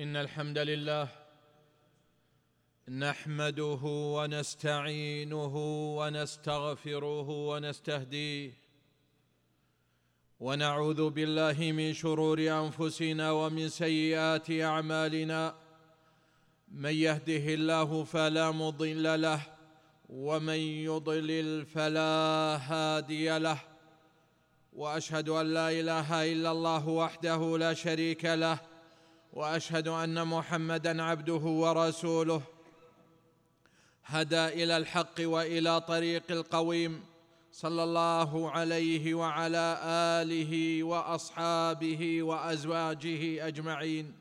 إن الحمد لله نحمده ونستعينه ونستغفره ونستهديه ونعوذ بالله من شرور أنفسنا ومن سيئات أعمالنا من يهده الله فلا مضل له ومن يضلل فلا هادي له وأشهد أن لا إله إلا الله وحده لا شريك له وأشهد أن محمدا عبده ورسوله. هدى إلى الحق وإلى طريق القويم. صلى الله عليه وعلى آله وأصحابه وأزواجه أجمعين.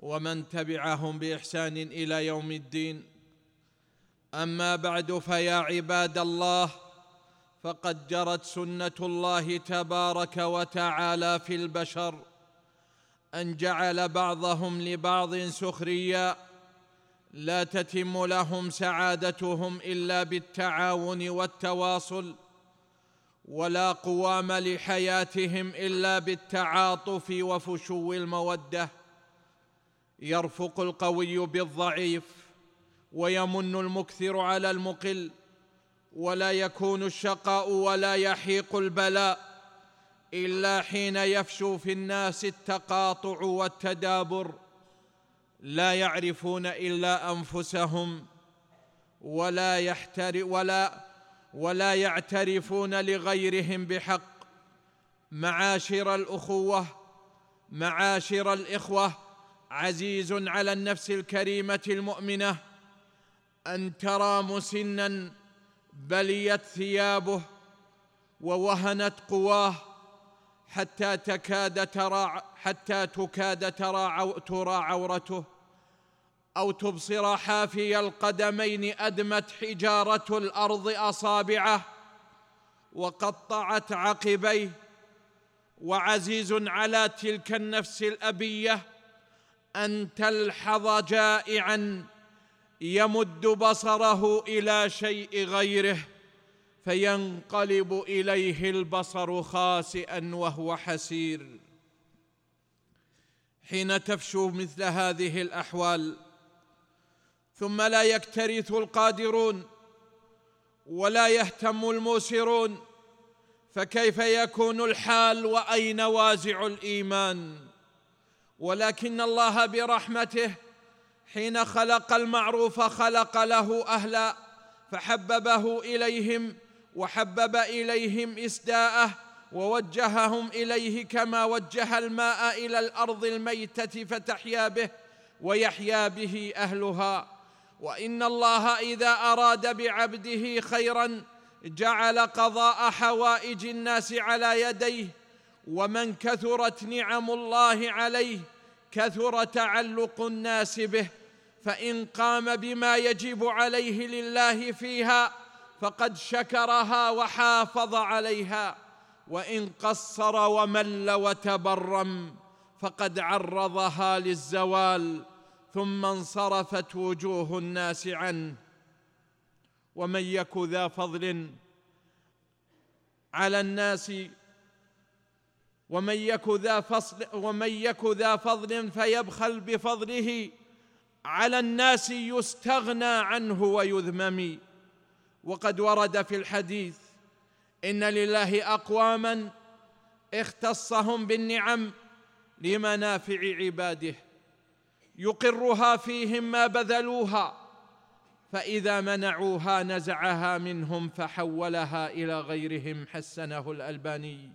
ومن تبعهم بإحسان إلى يوم الدين. أما بعد فيا عباد الله فقد جرت سنة الله تبارك وتعالى في البشر. أن جعل بعضهم لبعض سخريا لا تتم لهم سعادتهم إلا بالتعاون والتواصل ولا قوام لحياتهم إلا بالتعاطف وفشو المودة. يرفق القوي بالضعيف ويمن المكثر على المقل ولا يكون الشقاء ولا يحيق البلاء. إلا حين يفشو في الناس التقاطع والتدابر لا يعرفون إلا أنفسهم ولا يحتر ولا ولا يعترفون لغيرهم بحق. معاشر الأخوة معاشر الإخوة عزيز على النفس الكريمة المؤمنة أن ترى مسنا بليت ثيابه ووهنت قواه حتى تكاد ترى حتى تكاد ترى ترى عورته أو تبصر حافي القدمين أدمت حجارة الأرض أصابعه وقطعت عقبيه وعزيز على تلك النفس الأبية أن تلحظ جائعا يمد بصره إلى شيء غيره. فينقلب إليه البصر خاسئا وهو حسير. حين تفشو مثل هذه الأحوال ثم لا يكترث القادرون ولا يهتم الموسرون فكيف يكون الحال وأين وازع الإيمان؟ ولكن الله برحمته حين خلق المعروف خلق له أهلا فحببه إليهم وحبب إليهم إسداءه ووجههم إليه كما وجه الماء إلى الأرض الميتة فتحيا به ويحيا به أهلها. وإن الله إذا أراد بعبده خيرا جعل قضاء حوائج الناس على يديه ومن كثرت نعم الله عليه كثر تعلق الناس به فإن قام بما يجب عليه لله فيها فقد شكرها وحافظ عليها وإن قصر ومل وتبرم فقد عرضها للزوال ثم انصرفت وجوه الناس عنه. ومن يك ذا فضل على الناس ومن يك ذا فصل ومن يك ذا فضل فيبخل بفضله على الناس يستغنى عنه ويذمم. وقد ورد في الحديث إن لله أقواما اختصهم بالنعم لمنافع عباده يقرها فيهم ما بذلوها فإذا منعوها نزعها منهم فحولها إلى غيرهم حسنه الألباني.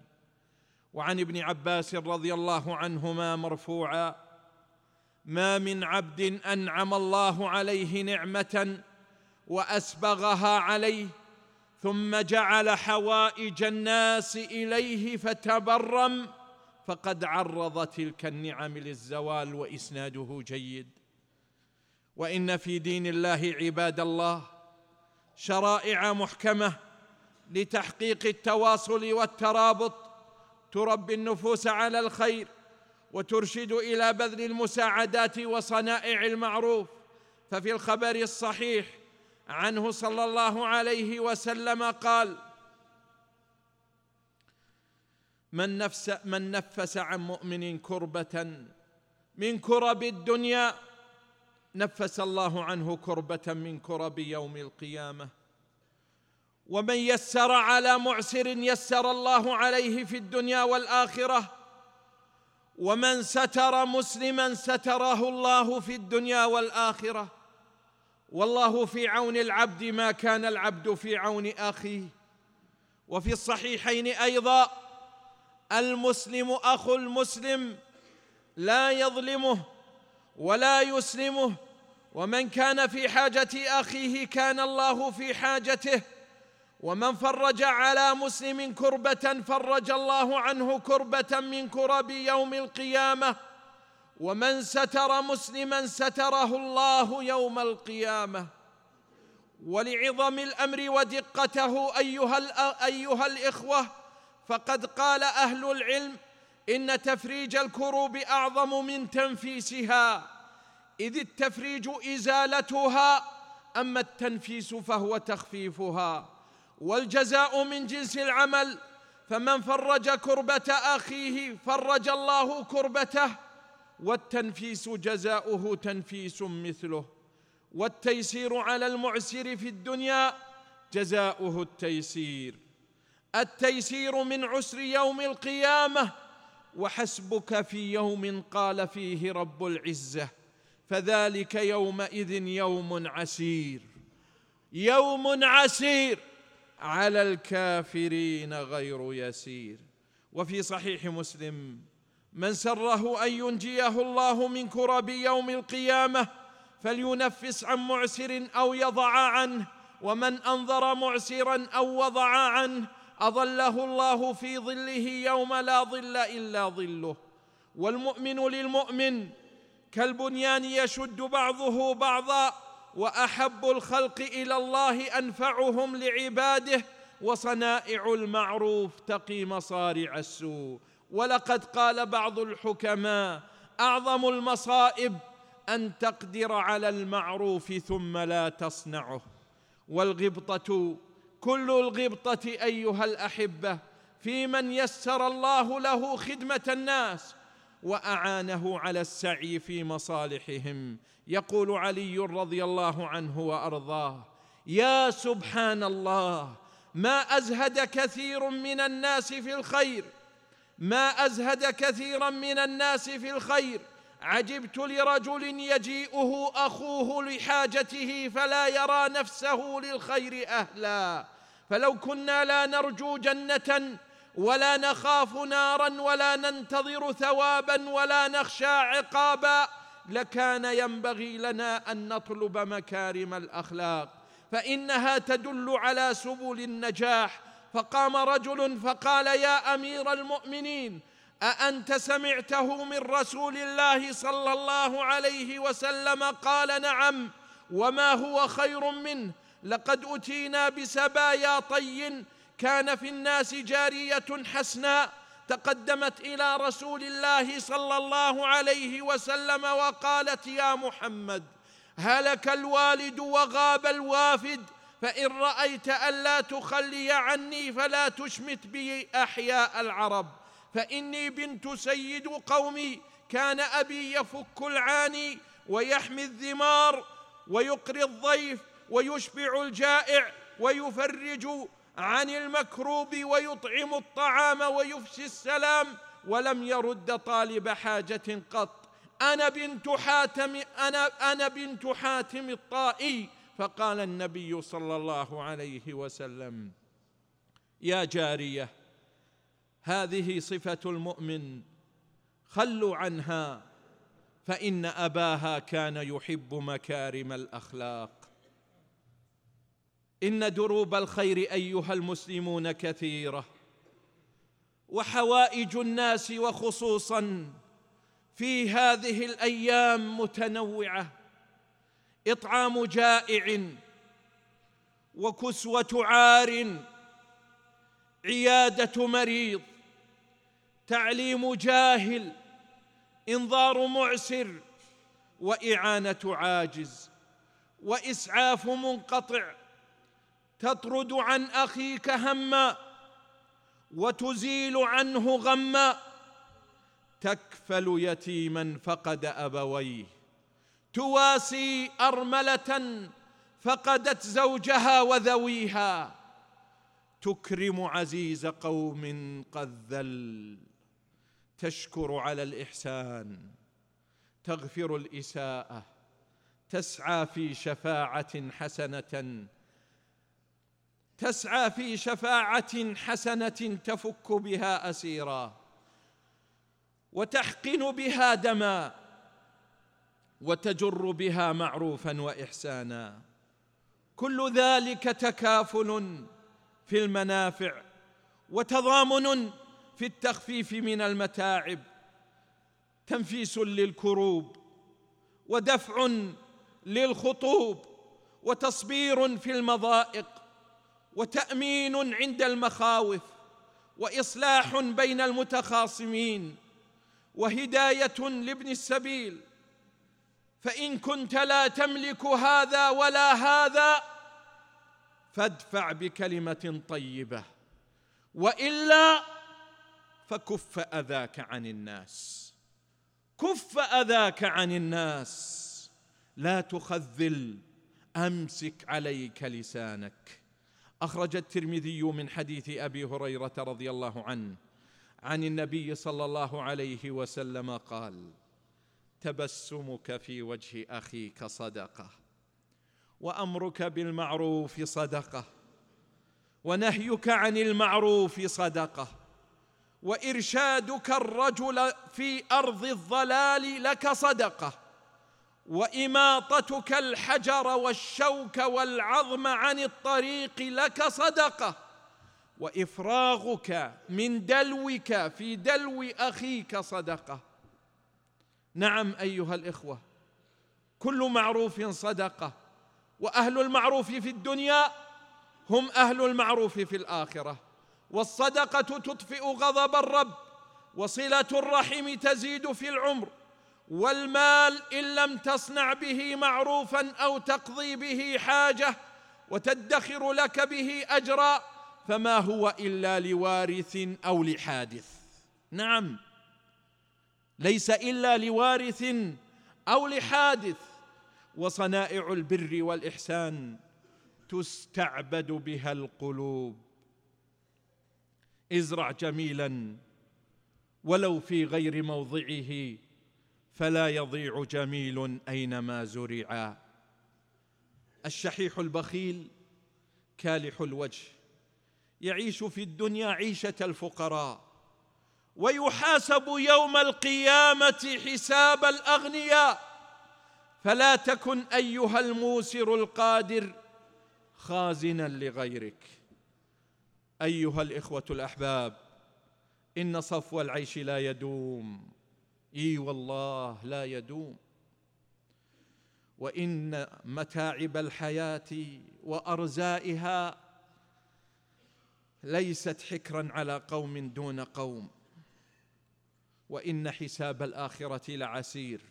وعن ابن عباس رضي الله عنهما مرفوعا ما من عبد أنعم الله عليه نعمة وأسبغها عليه ثم جعل حوائج الناس إليه فتبرم فقد عرض تلك النعم للزوال وإسناده جيد. وإن في دين الله عباد الله شرائع محكمة لتحقيق التواصل والترابط تربي النفوس على الخير وترشد إلى بذل المساعدات وصنائع المعروف ففي الخبر الصحيح عنه صلى الله عليه وسلم قال من نفس من نفس عن مؤمن كربة من كرب الدنيا نفس الله عنه كربة من كرب يوم القيامة. ومن يسر على معسر يسر الله عليه في الدنيا والآخرة. ومن ستر مسلما ستره الله في الدنيا والآخرة. والله في عون العبد ما كان العبد في عون اخيه وفي الصحيحين أيضا المسلم اخو المسلم لا يظلمه ولا يسلمه ومن كان في حاجة أخيه كان الله في حاجته. ومن فرج على مسلم كربة فرج الله عنه كربة من كرب يوم القيامة. ومن ستر مسلما ستره الله يوم القيامة. ولعظم الأمر ودقته أيها أيها الإخوة فقد قال أهل العلم إن تفريج الكروب أعظم من تنفيسها. إذ التفريج إزالتها أما التنفيس فهو تخفيفها. والجزاء من جنس العمل فمن فرج كربة أخيه فرج الله كربته والتنفيس جزاؤه تنفيس مثله والتيسير على المعسر في الدنيا جزاؤه التيسير. التيسير من عسر يوم القيامة وحسبك في يوم قال فيه رب العزة فذلك يومئذ يوم عسير. يوم عسير على الكافرين غير يسير. وفي صحيح مسلم من سره أن ينجيه الله من كرب يوم القيامة فلينفس عن معسر أو يضع عنه ومن انظر معسرا أو وضع عنه أظله الله في ظله يوم لا ظل إلا ظله. والمؤمن للمؤمن كالبنيان يشد بعضه بعضا وأحب الخلق إلى الله أنفعهم لعباده وصنائع المعروف تقي مصارع السوء. ولقد قال بعض الحكماء أعظم المصائب أن تقدر على المعروف ثم لا تصنعه. والغبطة كل الغبطة أيها الأحبة في من يسر الله له خدمة الناس وأعانه على السعي في مصالحهم. يقول علي رضي الله عنه وأرضاه يا سبحان الله ما أزهد كثير من الناس في الخير ما أزهد كثيرا من الناس في الخير. عجبت لرجل يجيئه أخوه لحاجته فلا يرى نفسه للخير أهلا. فلو كنا لا نرجو جنة ولا نخاف نارا ولا ننتظر ثوابا ولا نخشى عقابا لكان ينبغي لنا أن نطلب مكارم الأخلاق. فإنها تدل على سبل النجاح فقام رجل فقال يا أمير المؤمنين أأنت سمعته من رسول الله صلى الله عليه وسلم قال نعم وما هو خير منه؟ لقد أتينا بسبايا طي كان في الناس جارية حسناء تقدمت إلى رسول الله صلى الله عليه وسلم وقالت يا محمد هلك الوالد وغاب الوافد فإن رأيت أن تخلي عني فلا تشمت بي أحياء العرب. فإني بنت سيد قومي كان أبي يفك العاني ويحمي الذمار ويقري الضيف ويشبع الجائع ويفرج عن المكروب ويطعم الطعام ويفشي السلام ولم يرد طالب حاجة قط. أنا بنت حاتم أنا أنا بنت حاتم الطائي. فقال النبي صلى الله عليه وسلم يا جارية هذه صفة المؤمن خلوا عنها فإن أباها كان يحب مكارم الأخلاق. إن دروب الخير أيها المسلمون كثيرة وحوائج الناس وخصوصا في هذه الأيام متنوعة. إطعام جائع وكسوة عار عيادة مريض تعليم جاهل انظار معسر وإعانة عاجز وإسعاف منقطع تطرد عن أخيك هما وتزيل عنه غما تكفل يتيما فقد أبويه. تواسي أرملة فقدت زوجها وذويها. تكرم عزيز قوم قد ذل. تشكر على الإحسان. تغفر الإساءة. تسعى في شفاعة حسنة. تسعى في شفاعة حسنة تفك بها أسيرا. وتحقن بها دما. وتجر بها معروفا واحسانا. كل ذلك تكافل في المنافع وتضامن في التخفيف من المتاعب تنفيس للكروب ودفع للخطوب وتصبير في المضائق وتأمين عند المخاوف وإصلاح بين المتخاصمين وهداية لابن السبيل فإن كنت لا تملك هذا ولا هذا فادفع بكلمة طيبة وإلا فكف أذاك عن الناس. كف أذاك عن الناس. لا تخذل أمسك عليك لسانك. أخرج الترمذي من حديث أبي هريرة رضي الله عنه عن النبي صلى الله عليه وسلم قال تبسمك في وجه أخيك صدقة وأمرك بالمعروف صدقة ونهيك عن المعروف صدقة وإرشادك الرجل في أرض الضلال لك صدقة وإماطتك الحجر والشوك والعظم عن الطريق لك صدقة وإفراغك من دلوك في دلو أخيك صدقة. نعم أيها الإخوة كل معروف صدقة وأهل المعروف في الدنيا هم أهل المعروف في الآخرة والصدقة تطفئ غضب الرب وصلة الرحم تزيد في العمر والمال إن لم تصنع به معروفا أو تقضي به حاجة وتدخر لك به اجرا فما هو إلا لوارث أو لحادث. نعم. ليس إلا لوارث أو لحادث وصنائع البر والإحسان تستعبد بها القلوب. ازرع جميلا ولو في غير موضعه فلا يضيع جميل أينما زرعا الشحيح البخيل كالح الوجه يعيش في الدنيا عيشة الفقراء. ويحاسب يوم القيامة حساب الأغنياء. فلا تكن أيها الموسر القادر خازنا لغيرك. أيها الإخوة الأحباب إن صفو العيش لا يدوم. إي والله لا يدوم. وإن متاعب الحياة وأرزائها ليست حكرا على قوم دون قوم. وإن حساب الآخرة لعسير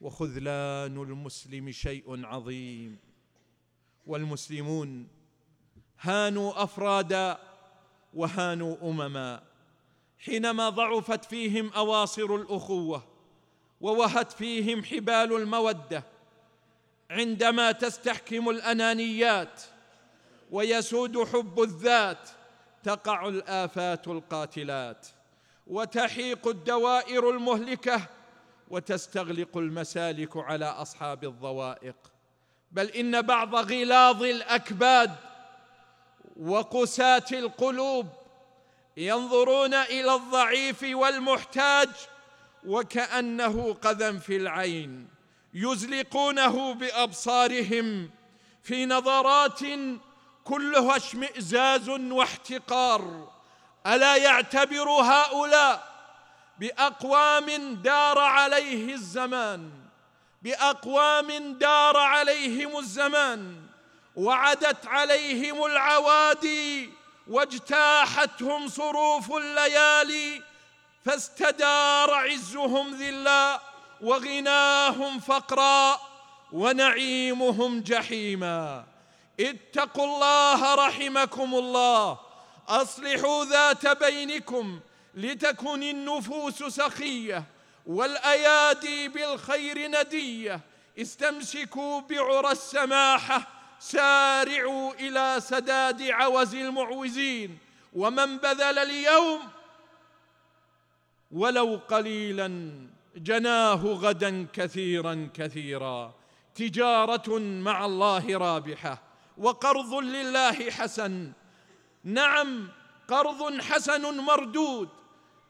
وخذلان المسلم شيء عظيم والمسلمون هانوا أفرادا وهانوا أمما حينما ضعفت فيهم أواصر الأخوة ووهت فيهم حبال المودة عندما تستحكم الأنانيات ويسود حب الذات تقع الآفات القاتلات وتحيق الدوائر المهلكة وتستغلق المسالك على أصحاب الضوائق. بل إن بعض غلاظ الأكباد وقساة القلوب ينظرون إلى الضعيف والمحتاج وكأنه قذى في العين يزلقونه بأبصارهم في نظرات كلها اشمئزاز واحتقار. ألا يعتبر هؤلاء بأقوام دار عليه الزمان بأقوام دار عليهم الزمان وعدت عليهم العوادي واجتاحتهم صروف الليالي فاستدار عزهم ذلا وغناهم فقرا ونعيمهم جحيما. اتقوا الله رحمكم الله. أصلحوا ذات بينكم لتكن النفوس سخية والأيادي بالخير ندية. استمسكوا بعرى السماحة سارعوا إلى سداد عوز المعوزين. ومن بذل اليوم ولو قليلا جناه غدا كثيرا كثيرا. تجارة مع الله رابحة وقرض لله حسن. نعم قرض حسن مردود.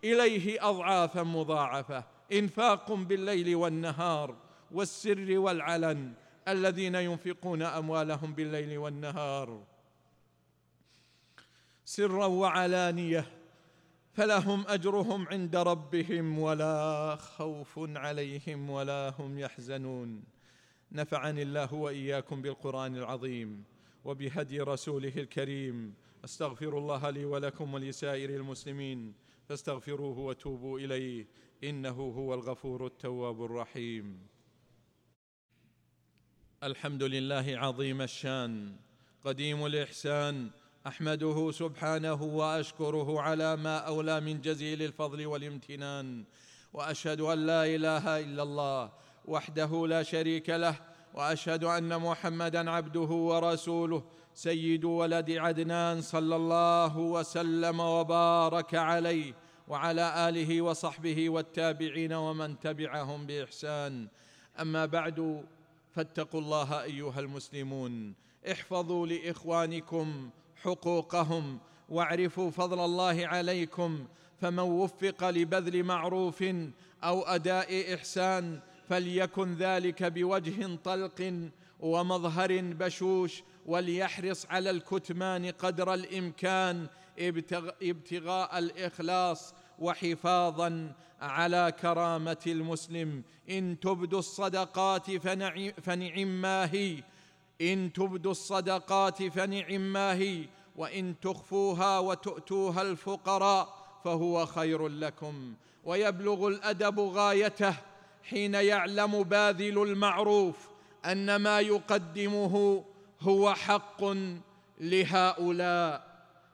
إليه اضعافا مضاعفة. إنفاق بالليل والنهار والسر والعلن. الذين ينفقون أموالهم بالليل والنهار. سرا وعلانية. فلهم أجرهم عند ربهم ولا خوف عليهم ولا هم يحزنون. نفعني الله وإياكم بالقرآن العظيم وبهدي رسوله الكريم. أستغفر الله لي ولكم ولسائر المسلمين فاستغفروه وتوبوا إليه إنه هو الغفور التواب الرحيم. الحمد لله عظيم الشان قديم الإحسان أحمده سبحانه وأشكره على ما أولى من جزيل الفضل والامتنان وأشهد أن لا إله إلا الله وحده لا شريك له وأشهد أن محمدا عبده ورسوله سيد ولد عدنان صلى الله وسلم وبارك عليه وعلى آله وصحبه والتابعين ومن تبعهم بإحسان. أما بعد فاتقوا الله أيها المسلمون. احفظوا لإخوانكم حقوقهم واعرفوا فضل الله عليكم فمن وفق لبذل معروف أو أداء إحسان فليكن ذلك بوجه طلق ومظهر بشوش وليحرص على الكتمان قدر الإمكان ابتغاء الإخلاص وحفاظا على كرامة المسلم. إن تبدوا الصدقات فنعم ما هي. إن تبدوا الصدقات فنعم ما هي. وإن تخفوها وتؤتوها الفقراء فهو خير لكم. ويبلغ الأدب غايته حين يعلم باذل المعروف أن ما يقدمه هو حق لهؤلاء.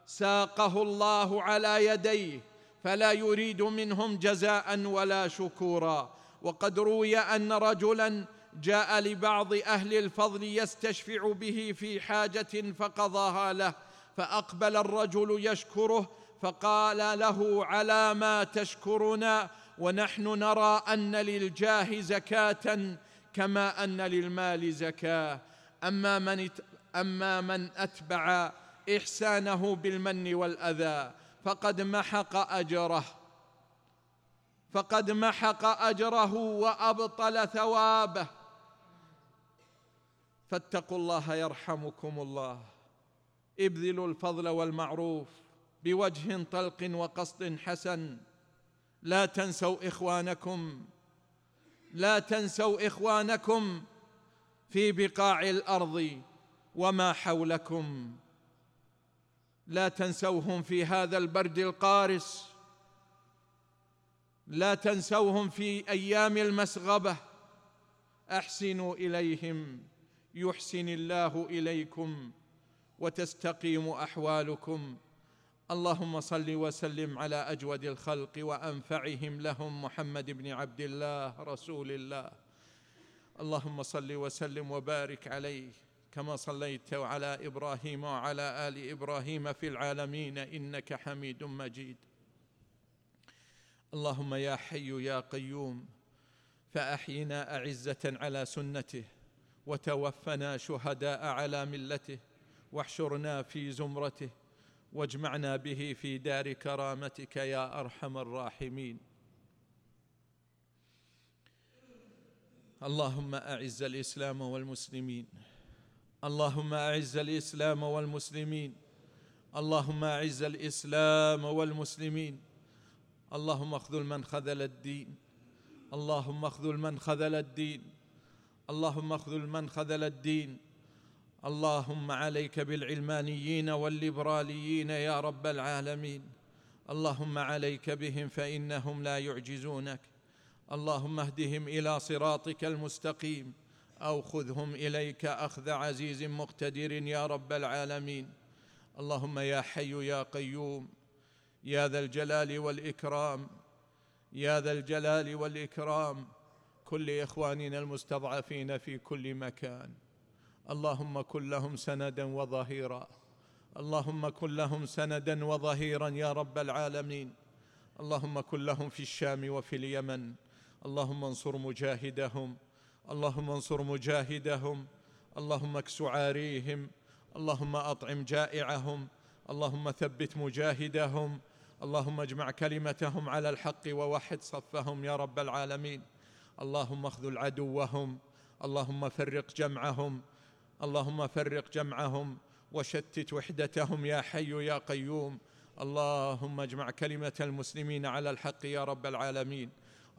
ساقه الله على يديه فلا يريد منهم جزاء ولا شكورا. وقد روي أن رجلا جاء لبعض أهل الفضل يستشفع به في حاجة فقضاها له فأقبل الرجل يشكره فقال له على ما تشكرنا ونحن نرى أن للجاه زكاة كما أن للمال زكاة. أما من أما من أتبع إحسانه بالمن والأذى فقد محق أجره. فقد محق أجره وأبطل ثوابه. فاتقوا الله يرحمكم الله. ابذلوا الفضل والمعروف بوجه طلق وقصد حسن. لا تنسوا إخوانكم. لا تنسوا إخوانكم. في بقاع الأرض وما حولكم. لا تنسوهم في هذا البرد القارس. لا تنسوهم في أيام المسغبة. أحسنوا إليهم يحسن الله إليكم وتستقيم أحوالكم. اللهم صل وسلم على أجود الخلق وأنفعهم لهم محمد بن عبد الله رسول الله. اللهم صل وسلم وبارك عليه كما صليت على إبراهيم وعلى آل إبراهيم في العالمين إنك حميد مجيد. اللهم يا حي يا قيوم فأحينا أعزة على سنته وتوفنا شهداء على ملته واحشرنا في زمرته واجمعنا به في دار كرامتك يا أرحم الراحمين. اللهم أعز الإسلام والمسلمين. اللهم أعز الإسلام والمسلمين. اللهم أعز الإسلام والمسلمين. اللهم اخذل من خذل الدين. اللهم اخذل من خذل الدين. اللهم اخذل من خذل الدين. اللهم عليك بالعلمانيين والليبراليين يا رب العالمين. اللهم عليك بهم فإنهم لا يعجزونك. اللهم اهدهم إلى صراطك المستقيم أو خذهم إليك أخذ عزيز مقتدر يا رب العالمين. اللهم يا حي يا قيوم يا ذا الجلال والإكرام يا ذا الجلال والإكرام كل إخواننا المستضعفين في كل مكان. اللهم كن لهم سندا وظهيرا. اللهم كن لهم سندا وظهيرا يا رب العالمين. اللهم كن لهم في الشام وفي اليمن. اللهم انصر مجاهدهم اللهم انصر مجاهدهم اللهم إكس عاريهم اللهم اطعم جائعهم اللهم ثبت مجاهدهم اللهم اجمع كلمتهم على الحق ووحد صفهم يا رب العالمين. اللهم اخذل عدوهم اللهم فرق جمعهم اللهم فرق جمعهم وشتت وحدتهم يا حي يا قيوم. اللهم اجمع كلمة المسلمين على الحق يا رب العالمين.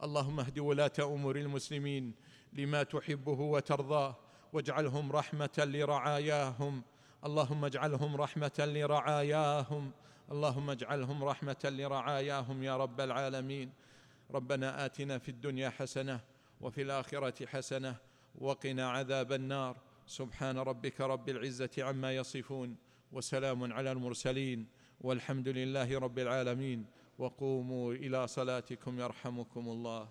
اللهم اهد ولاة أمور المسلمين لما تحبه وترضاه واجعلهم رحمة لرعاياهم. اللهم اجعلهم رحمة لرعاياهم. اللهم اجعلهم رحمة لرعاياهم يا رب العالمين. ربنا آتنا في الدنيا حسنة وفي الآخرة حسنة وقنا عذاب النار. سبحان ربك رب العزة عما يصفون وسلام على المرسلين والحمد لله رب العالمين. وقوموا إلى صلاتكم يرحمكم الله.